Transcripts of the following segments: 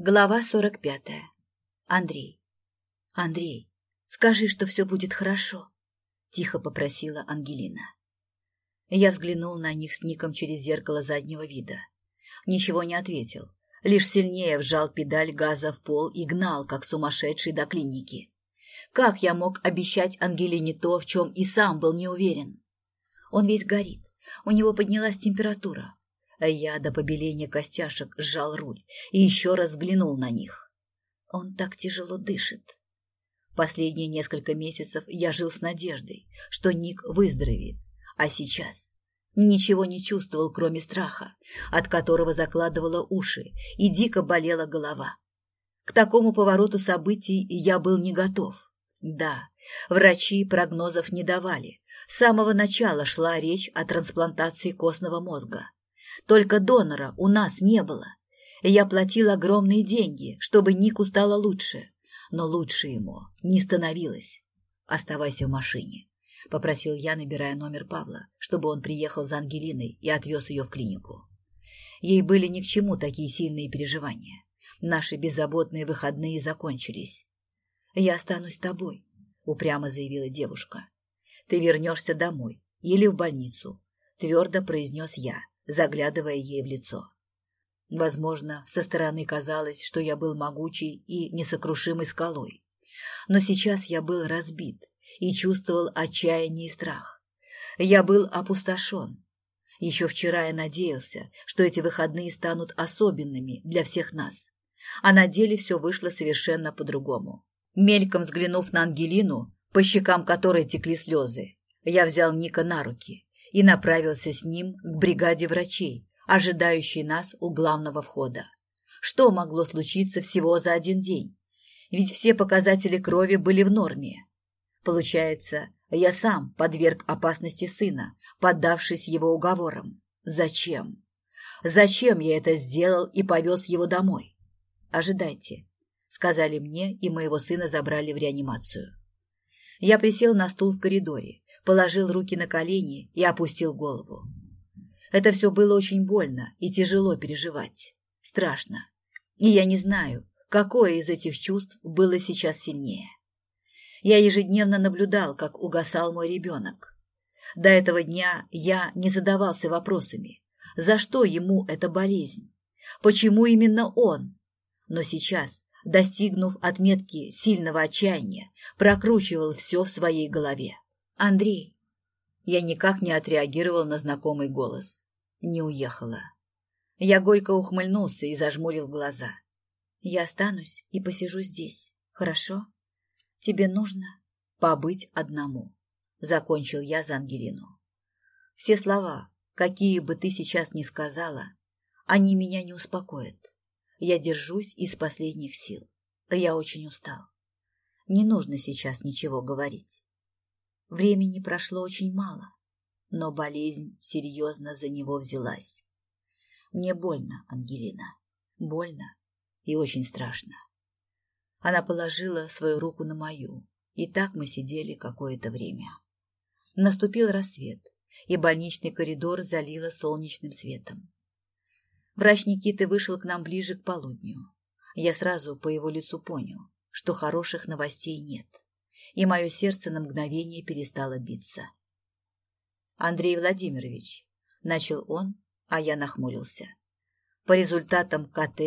Глава сорок пятая. Андрей. Андрей, скажи, что все будет хорошо, тихо попросила Ангелина. Я взглянул на них с Ником через зеркало заднего вида. Ничего не ответил, лишь сильнее вжал педаль газа в пол и гнал, как сумасшедший до клиники. Как я мог обещать Ангелине то, в чем и сам был не уверен? Он весь горит, у него поднялась температура, я до побеления костяшек сжал руль и еще раз взглянул на них. Он так тяжело дышит. Последние несколько месяцев я жил с надеждой, что Ник выздоровеет, а сейчас ничего не чувствовал, кроме страха, от которого закладывало уши и дико болела голова. К такому повороту событий я был не готов. Да, врачи прогнозов не давали. С самого начала шла речь о трансплантации костного мозга. Только донора у нас не было. Я платил огромные деньги, чтобы Нику стало лучше. Но лучше ему не становилось. «Оставайся в машине», — попросил я, набирая номер Павла, чтобы он приехал за Ангелиной и отвез ее в клинику. Ей были ни к чему такие сильные переживания. Наши беззаботные выходные закончились. «Я останусь с тобой», — упрямо заявила девушка. «Ты вернешься домой или в больницу», — твердо произнес я, заглядывая ей в лицо. Возможно, со стороны казалось, что я был могучей и несокрушимой скалой. Но сейчас я был разбит и чувствовал отчаяние и страх. Я был опустошен. Еще вчера я надеялся, что эти выходные станут особенными для всех нас. А на деле все вышло совершенно по-другому. Мельком взглянув на Ангелину, по щекам которой текли слезы, я взял Ника на руки и направился с ним к бригаде врачей, ожидающей нас у главного входа. Что могло случиться всего за один день? Ведь все показатели крови были в норме. Получается, я сам подверг опасности сына, поддавшись его уговорам. Зачем? Зачем я это сделал и повез его домой? Ожидайте, сказали мне, и моего сына забрали в реанимацию. Я присел на стул в коридоре, положил руки на колени и опустил голову. Это все было очень больно и тяжело переживать. Страшно. И я не знаю, какое из этих чувств было сейчас сильнее. Я ежедневно наблюдал, как угасал мой ребенок. До этого дня я не задавался вопросами, за что ему эта болезнь, почему именно он. Но сейчас, достигнув отметки сильного отчаяния, прокручивал все в своей голове. «Андрей!» Я никак не отреагировал на знакомый голос. Не уехала. Я горько ухмыльнулся и зажмурил глаза. «Я останусь и посижу здесь, хорошо? Тебе нужно побыть одному», — закончил я за Ангелину. «Все слова, какие бы ты сейчас ни сказала, они меня не успокоят. Я держусь из последних сил. Я очень устал. Не нужно сейчас ничего говорить. Времени прошло очень мало, но болезнь серьезно за него взялась. Мне больно, Ангелина, больно и очень страшно. Она положила свою руку на мою, и так мы сидели какое-то время. Наступил рассвет, и больничный коридор залило солнечным светом. Врач Никиты вышел к нам ближе к полудню. Я сразу по его лицу понял, что хороших новостей нет и мое сердце на мгновение перестало биться. «Андрей Владимирович», — начал он, а я нахмурился. По результатам КТ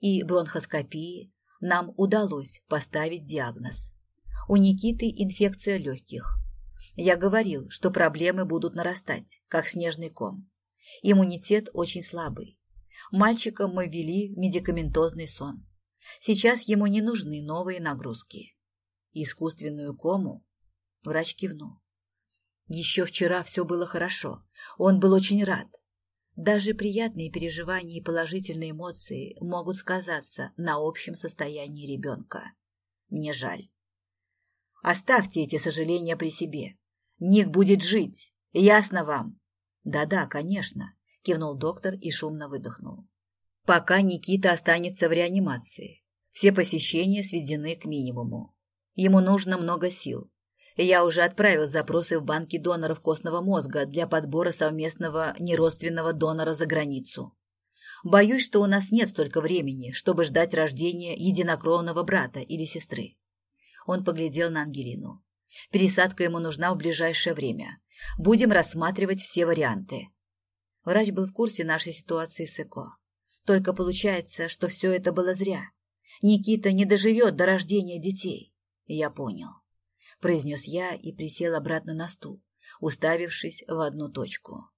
и бронхоскопии нам удалось поставить диагноз. У Никиты инфекция легких. Я говорил, что проблемы будут нарастать, как снежный ком. Иммунитет очень слабый. Мальчика мы ввели медикаментозный сон. Сейчас ему не нужны новые нагрузки искусственную кому? Врач кивнул. Еще вчера все было хорошо. Он был очень рад. Даже приятные переживания и положительные эмоции могут сказаться на общем состоянии ребенка. Мне жаль. Оставьте эти сожаления при себе. Ник будет жить. Ясно вам? Да-да, конечно, кивнул доктор и шумно выдохнул. Пока Никита останется в реанимации. Все посещения сведены к минимуму. Ему нужно много сил. Я уже отправил запросы в банки доноров костного мозга для подбора совместного неродственного донора за границу. Боюсь, что у нас нет столько времени, чтобы ждать рождения единокровного брата или сестры. Он поглядел на Ангелину. Пересадка ему нужна в ближайшее время. Будем рассматривать все варианты. Врач был в курсе нашей ситуации с ЭКО. Только получается, что все это было зря. Никита не доживет до рождения детей. Я понял. Произнес я и присел обратно на стул, уставившись в одну точку.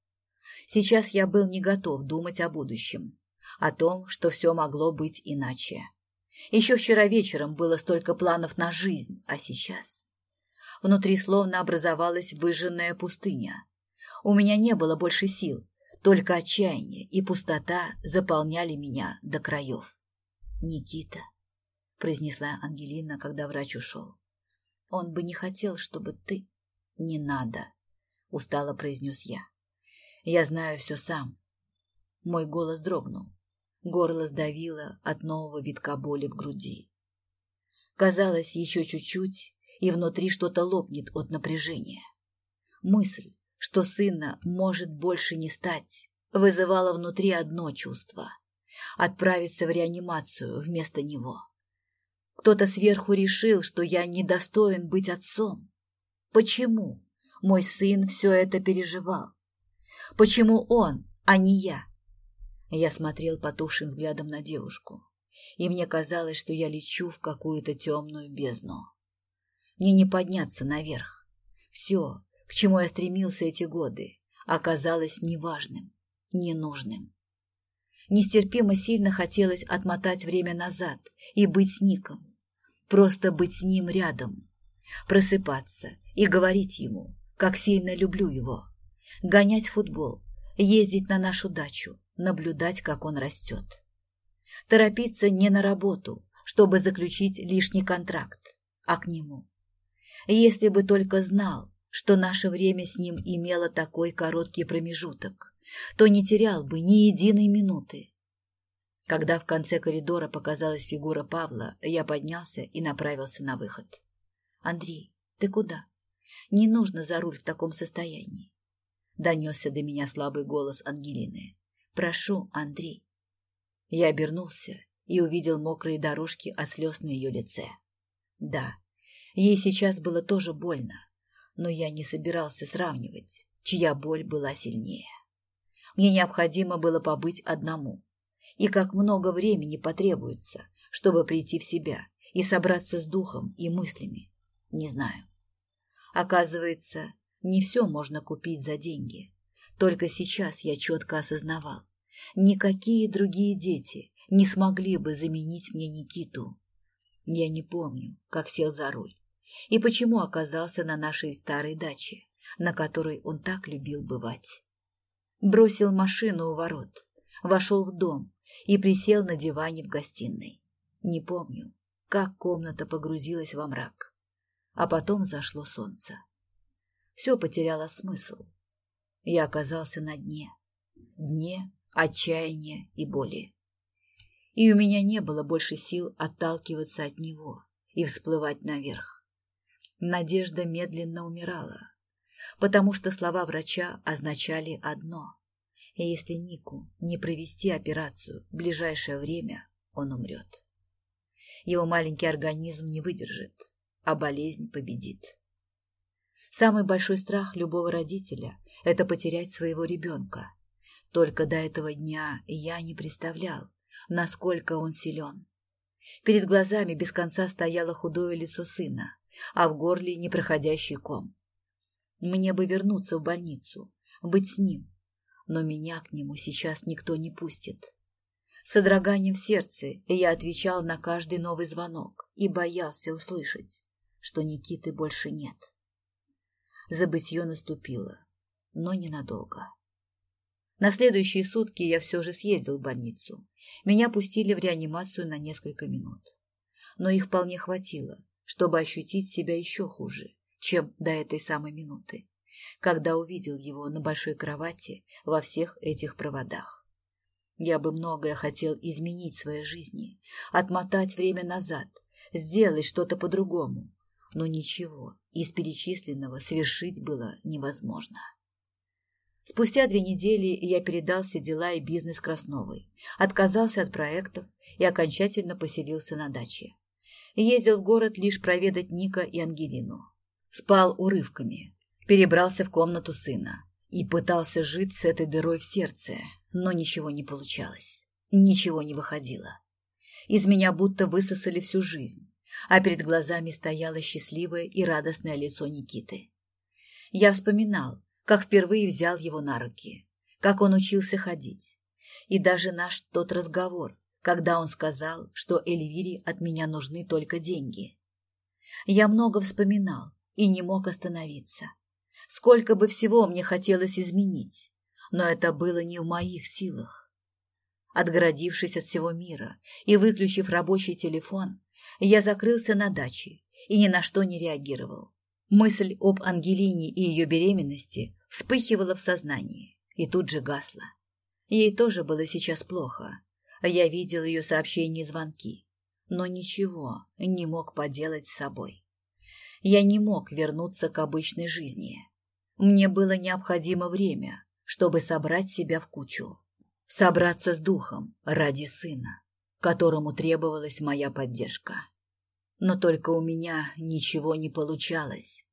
Сейчас я был не готов думать о будущем, о том, что все могло быть иначе. Еще вчера вечером было столько планов на жизнь, а сейчас... Внутри словно образовалась выжженная пустыня. У меня не было больше сил, только отчаяние и пустота заполняли меня до краев. «Никита», — произнесла Ангелина, когда врач ушел, — «он бы не хотел, чтобы ты...» «Не надо», — устало произнес я. «Я знаю все сам». Мой голос дрогнул. Горло сдавило от нового витка боли в груди. Казалось, еще чуть-чуть, и внутри что-то лопнет от напряжения. Мысль, что сына может больше не стать, вызывала внутри одно чувство — отправиться в реанимацию вместо него. Кто-то сверху решил, что я недостоин быть отцом. Почему мой сын все это переживал? Почему он, а не я? Я смотрел потухшим взглядом на девушку, и мне казалось, что я лечу в какую-то темную бездну. Мне не подняться наверх. Все, к чему я стремился эти годы, оказалось неважным, ненужным. Нестерпимо сильно хотелось отмотать время назад и быть с Ником. Просто быть с ним рядом. Просыпаться и говорить ему, как сильно люблю его. Гонять футбол, ездить на нашу дачу, наблюдать, как он растет. Торопиться не на работу, чтобы заключить лишний контракт, а к нему. Если бы только знал, что наше время с ним имело такой короткий промежуток, то не терял бы ни единой минуты. Когда в конце коридора показалась фигура Павла, я поднялся и направился на выход. «Андрей, ты куда? Не нужно за руль в таком состоянии». Донесся до меня слабый голос Ангелины. «Прошу, Андрей». Я обернулся и увидел мокрые дорожки от слез на ее лице. Да, Ей сейчас было тоже больно, но я не собирался сравнивать, чья боль была сильнее. Мне необходимо было побыть одному. И как много времени потребуется, чтобы прийти в себя и собраться с духом и мыслями, не знаю. Оказывается, не все можно купить за деньги. Только сейчас я четко осознавал, никакие другие дети не смогли бы заменить мне Никиту. Я не помню, как сел за руль, и почему оказался на нашей старой даче, на которой он так любил бывать. Бросил машину у ворот, вошел в дом и присел на диване в гостиной. Не помню, как комната погрузилась во мрак, а потом зашло солнце. Все потеряло смысл. Я оказался на дне, дне отчаяния и боли. И у меня не было больше сил отталкиваться от него и всплывать наверх. Надежда медленно умирала, потому что слова врача означали одно. Если Нику не провести операцию в ближайшее время, он умрет. Его маленький организм не выдержит, а болезнь победит. Самый большой страх любого родителя – это потерять своего ребенка. Только до этого дня я не представлял, насколько он силен. Перед глазами без конца стояло худое лицо сына, а в горле непроходящий ком. Мне бы вернуться в больницу, быть с ним, но меня к нему сейчас никто не пустит. С содроганием в сердце я отвечал на каждый новый звонок и боялся услышать, что Никиты больше нет. Забытье наступило, но ненадолго. На следующие сутки я все же съездил в больницу. Меня пустили в реанимацию на несколько минут. Но их вполне хватило, чтобы ощутить себя еще хуже, чем до этой самой минуты, когда увидел его на большой кровати во всех этих проводах. Я бы многое хотел изменить в своей жизни, отмотать время назад, сделать что-то по-другому, но ничего из перечисленного совершить было невозможно. Спустя две недели я передал все дела и бизнес Красновой, отказался от проектов и окончательно поселился на даче. Ездил в город лишь проведать Ника и Ангелину. Спал урывками, перебрался в комнату сына и пытался жить с этой дырой в сердце, но ничего не получалось, ничего не выходило. Из меня будто высосали всю жизнь, а перед глазами стояло счастливое и радостное лицо Никиты. Я вспоминал, как впервые взял его на руки, как он учился ходить. И даже наш тот разговор, когда он сказал, что Эльвире от меня нужны только деньги. Я много вспоминал и не мог остановиться. Сколько бы всего мне хотелось изменить, но это было не в моих силах. Отгородившись от всего мира и выключив рабочий телефон, я закрылся на даче и ни на что не реагировал. Мысль об Ангелине и ее беременности вспыхивала в сознании и тут же гасла. Ей тоже было сейчас плохо. Я видел ее сообщения и звонки, но ничего не мог поделать с собой. Я не мог вернуться к обычной жизни. Мне было необходимо время, чтобы собрать себя в кучу, собраться с духом ради сына, которому требовалась моя поддержка. Но только у меня ничего не получалось.